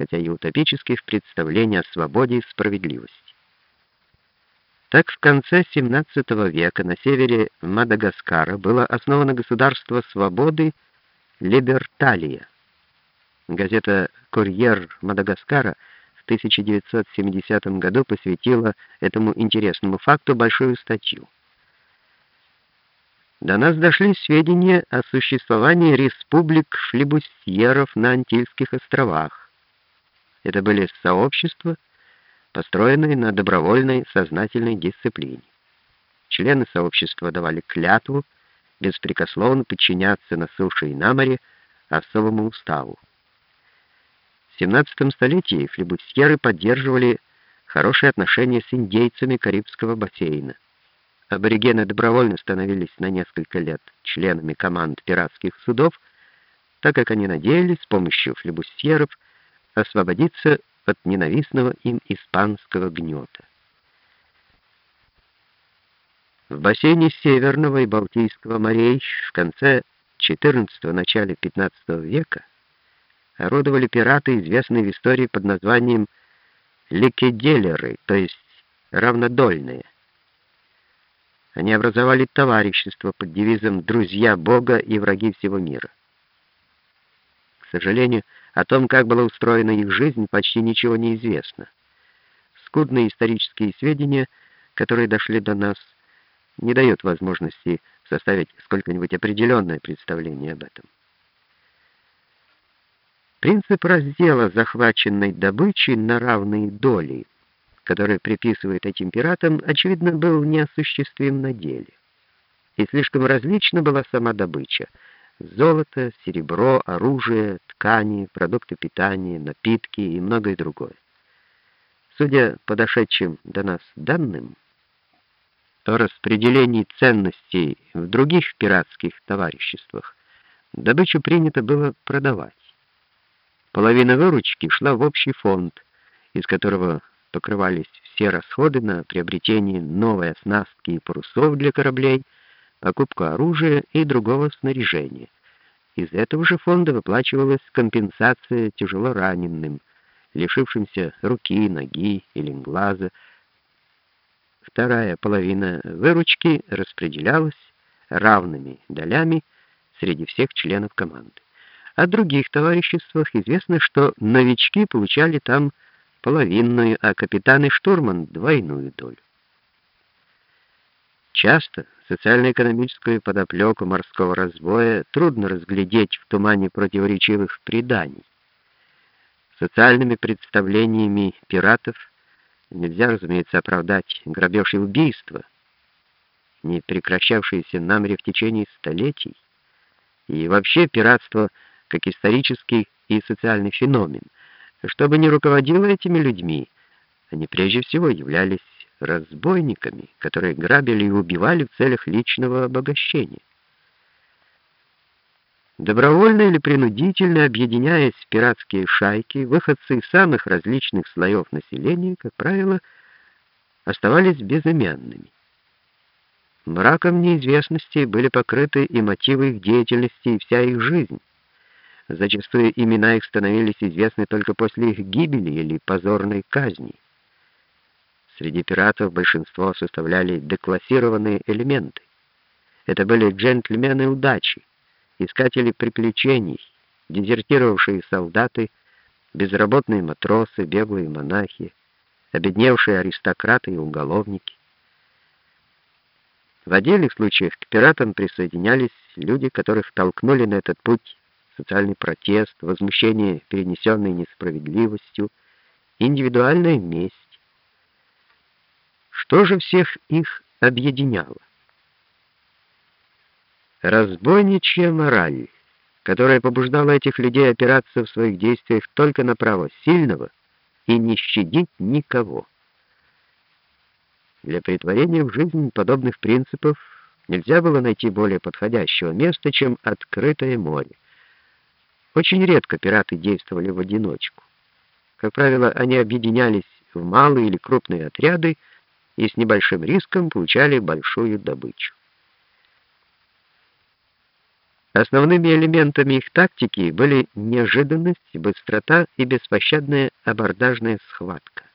хотя и утопических, представлений о свободе и справедливости. Так в конце XVII века на севере Мадагаскара было основано государство свободы Либерталия. Газета «Курьер Мадагаскара» в 1970 году посвятила этому интересному факту большую статью. До нас дошли сведения о существовании республик флебустьеров на Антильских островах. Это были сообщества, построенные на добровольной сознательной дисциплине. Члены сообщества давали клятву беспрекословно подчиняться на суше и на море особому уставу. В 17 столетии флебустьеры поддерживали хорошие отношения с индейцами Карибского бассейна. Аборигены добровольно становились на несколько лет членами команд пиратских судов, так как они надеялись с помощью флебустьеров освободиться от ненавистного им испанского гнета. В бассейне Северного и Балтийского морей в конце XIV – начале XV века орудовали пираты, известные в истории под названием ликеделеры, то есть равнодольные. Они образовали товарищество под девизом «Друзья Бога и враги всего мира». К сожалению, о том, как была устроена их жизнь, почти ничего не известно. Скудные исторические сведения, которые дошли до нас, не дают возможности составить сколько-нибудь определенное представление об этом. Принцип раздела захваченной добычи на равные доли – который приписывают этим пиратам, очевидно, был неосуществим на деле. И слишком различна была сама добыча. Золото, серебро, оружие, ткани, продукты питания, напитки и многое другое. Судя по дошедшим до нас данным, о распределении ценностей в других пиратских товариществах, добычу принято было продавать. Половина выручки шла в общий фонд, из которого покрывались все расходы на приобретение новой оснастки и парусов для кораблей, покупку оружия и другого снаряжения. Из этого же фонда выплачивалась компенсация тяжело раненым, лишившимся руки, ноги или глаза. Вторая половина выручки распределялась равными долями среди всех членов команды. О других товариществах известно, что новички получали там половинную, а капитан и штурман — двойную долю. Часто социально-экономическую подоплеку морского разбоя трудно разглядеть в тумане противоречивых преданий. Социальными представлениями пиратов нельзя, разумеется, оправдать грабеж и убийство, не прекращавшиеся на море в течение столетий, и вообще пиратство как исторический и социальный феномен — что бы ни руководило этими людьми, они прежде всего являлись разбойниками, которые грабили и убивали в целях личного обогащения. Добровольно или принудительно объединяясь в пиратские шайки, выходцы из самых различных слоев населения, как правило, оставались безымянными. Мраком неизвестности были покрыты и мотивы их деятельности, и вся их жизнь. Зачастую имена их становились известны только после их гибели или позорной казни. Среди пиратов большинство составляли деклассированные элементы. Это были джентльмены удачи, искатели приключений, дезертировавшие солдаты, безработные матросы, беглые монахи, обедневшие аристократы и уголовники. В отдельных случаях к пиратам присоединялись люди, которых толкнули на этот путь социальный протест, возмущение перенесенной несправедливостью, индивидуальная месть. Что же всех их объединяло? Разбойничья мораль, которая побуждала этих людей опираться в своих действиях только на право сильного и не щадить никого. Для притворения в жизнь подобных принципов нельзя было найти более подходящего места, чем открытое море. Очень редко пираты действовали в одиночку. Как правило, они объединялись в малые или крупные отряды и с небольшим риском получали большую добычу. Основными элементами их тактики были неожиданность, быстрота и беспощадная абордажная схватка.